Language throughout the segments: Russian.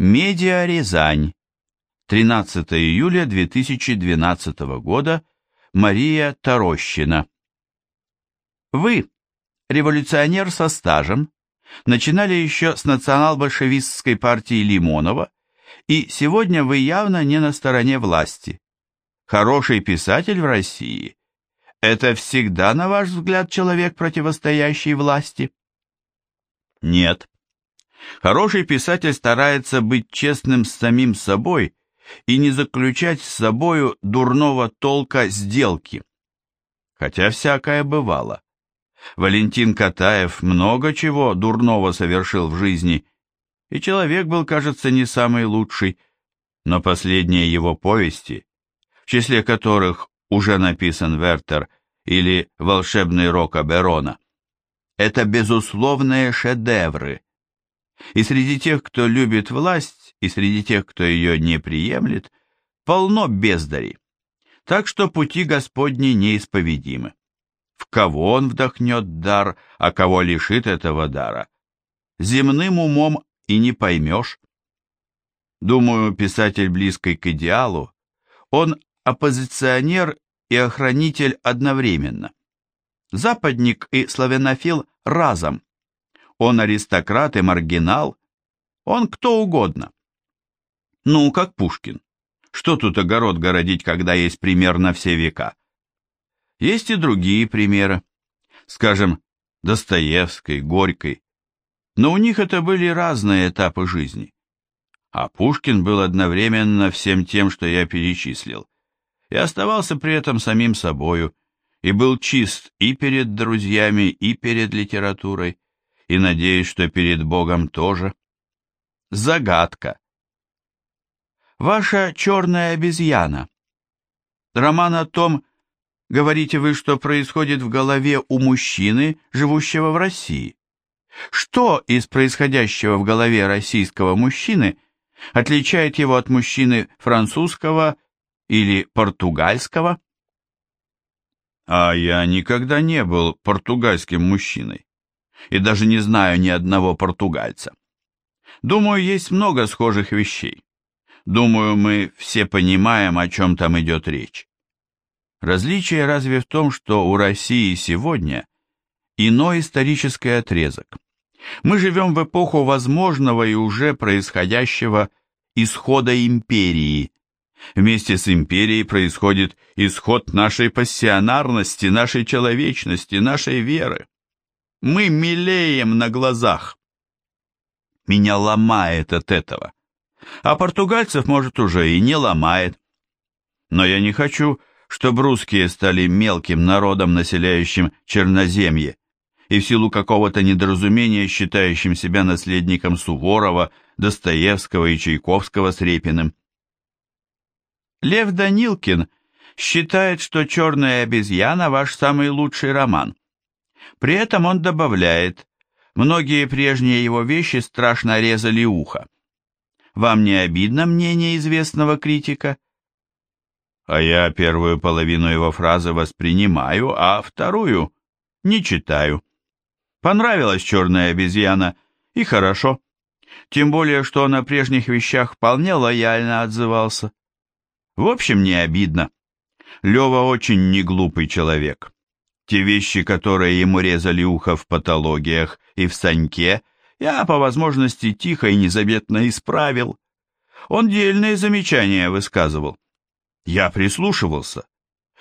Медиа Рязань. 13 июля 2012 года. Мария Тарощина. Вы, революционер со стажем, начинали еще с национал-большевистской партии Лимонова, и сегодня вы явно не на стороне власти. Хороший писатель в России – это всегда, на ваш взгляд, человек, противостоящий власти? Нет. Хороший писатель старается быть честным с самим собой и не заключать с собою дурного толка сделки. Хотя всякое бывало. Валентин Катаев много чего дурного совершил в жизни, и человек был, кажется, не самый лучший, но последние его повести, в числе которых уже написан Вертер или «Волшебный Рока Берона», это безусловные шедевры. И среди тех, кто любит власть, и среди тех, кто ее не приемлет, полно бездарей. Так что пути Господни неисповедимы. В кого он вдохнет дар, а кого лишит этого дара? Земным умом и не поймешь. Думаю, писатель близкий к идеалу, он оппозиционер и охранитель одновременно. Западник и славянофил разом. Он аристократ и маргинал, он кто угодно. Ну, как Пушкин. Что тут огород городить, когда есть пример на все века? Есть и другие примеры. Скажем, Достоевской, Горькой. Но у них это были разные этапы жизни. А Пушкин был одновременно всем тем, что я перечислил, и оставался при этом самим собою, и был чист и перед друзьями, и перед литературой, и надеюсь, что перед Богом тоже. Загадка. Ваша черная обезьяна. Роман о том, говорите вы, что происходит в голове у мужчины, живущего в России. Что из происходящего в голове российского мужчины отличает его от мужчины французского или португальского? А я никогда не был португальским мужчиной и даже не знаю ни одного португальца. Думаю, есть много схожих вещей. Думаю, мы все понимаем, о чем там идет речь. Различие разве в том, что у России сегодня иной исторический отрезок. Мы живем в эпоху возможного и уже происходящего исхода империи, Вместе с империей происходит исход нашей пассионарности, нашей человечности, нашей веры. Мы милеем на глазах. Меня ломает от этого. А португальцев, может, уже и не ломает. Но я не хочу, чтобы русские стали мелким народом, населяющим Черноземье, и в силу какого-то недоразумения считающим себя наследником Суворова, Достоевского и Чайковского с Репиным. Лев Данилкин считает, что «Черная обезьяна» ваш самый лучший роман. При этом он добавляет, многие прежние его вещи страшно резали ухо. Вам не обидно мнение известного критика? А я первую половину его фразы воспринимаю, а вторую не читаю. Понравилась «Черная обезьяна» и хорошо. Тем более, что он о прежних вещах вполне лояльно отзывался. В общем, не обидно. Лева очень неглупый человек. Те вещи, которые ему резали ухо в патологиях и в Саньке, я по возможности тихо и незаметно исправил. Он дельные замечания высказывал. Я прислушивался.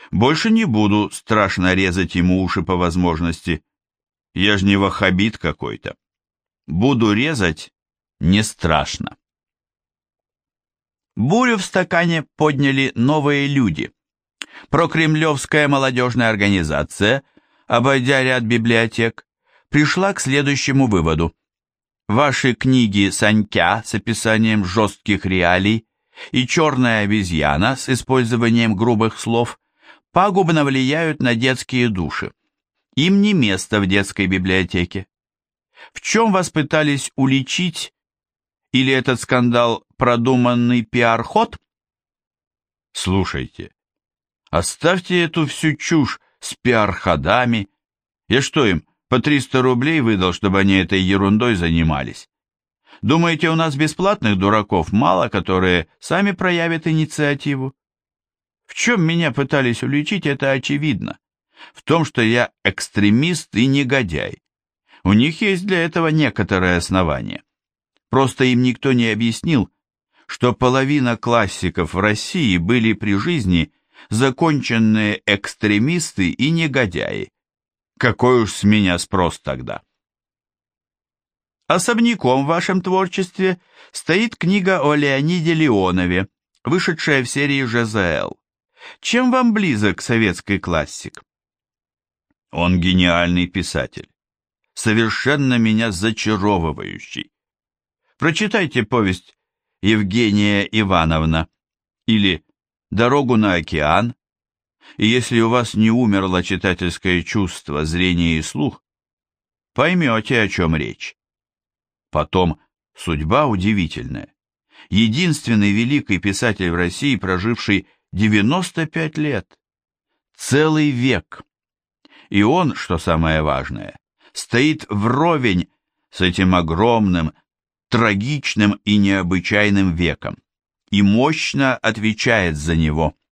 Больше не буду страшно резать ему уши по возможности. Я ж не вахабит какой-то. Буду резать не страшно. Бурю в стакане подняли новые люди. Прокремлевская молодежная организация, обойдя ряд библиотек, пришла к следующему выводу. Ваши книги «Санька» с описанием жестких реалий и «Черная обезьяна» с использованием грубых слов пагубно влияют на детские души. Им не место в детской библиотеке. В чем вас пытались уличить или этот скандал продуманный пиар-ход? Слушайте, оставьте эту всю чушь с пиар-ходами. Я что им, по 300 рублей выдал, чтобы они этой ерундой занимались? Думаете, у нас бесплатных дураков мало, которые сами проявят инициативу? В чем меня пытались уличить, это очевидно. В том, что я экстремист и негодяй. У них есть для этого некоторые основания. Просто им никто не объяснил, что половина классиков в России были при жизни законченные экстремисты и негодяи. Какой уж с меня спрос тогда? Особняком в вашем творчестве стоит книга о Леониде Леонове, вышедшая в серии ЖЗЛ. Чем вам близок советский классик? Он гениальный писатель, совершенно меня зачаровывающий. Прочитайте повесть Евгения Ивановна или «Дорогу на океан», и если у вас не умерло читательское чувство, зрение и слух, поймете, о чем речь. Потом, судьба удивительная. Единственный великий писатель в России, проживший 95 лет. Целый век. И он, что самое важное, стоит вровень с этим огромным, трагичным и необычайным веком и мощно отвечает за него.